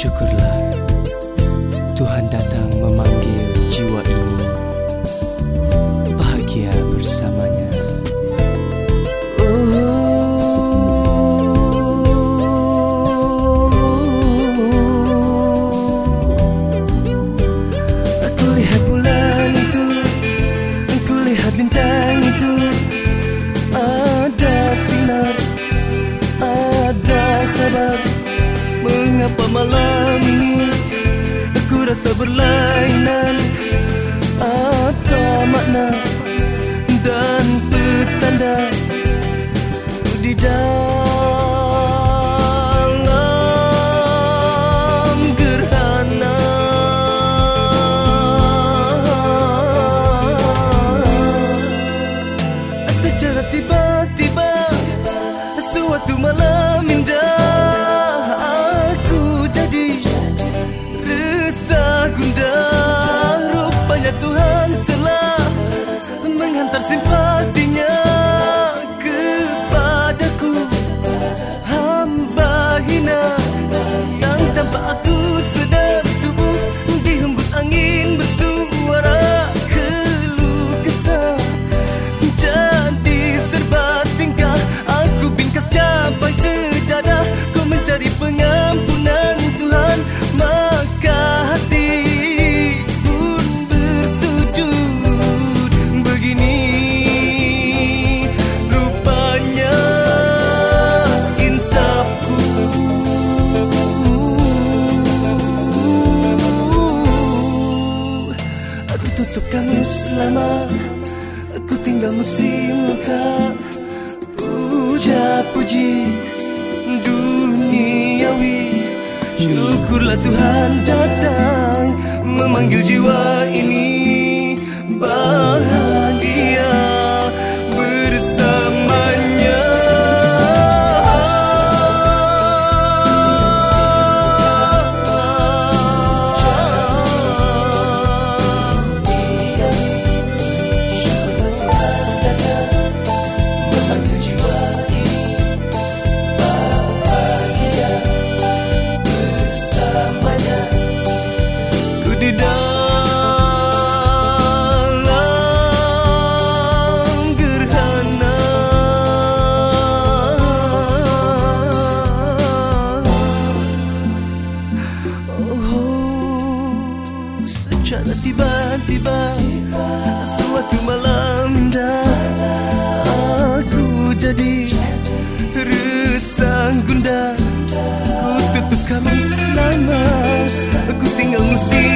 Syukurlah Tuhan datang Mengapa malam ini Aku rasa berlainan? Apa makna Dan petanda Di dalam gerhana. Secara tiba-tiba Suatu malam indah Tutup kamu selama Aku tinggal musim muka Puja puji duniawi. Syukurlah Tuhan datang bencana tiba-tiba Suatu malam dah Aku jadi Resang gundah Ku tutup kamu selama Aku tinggal musim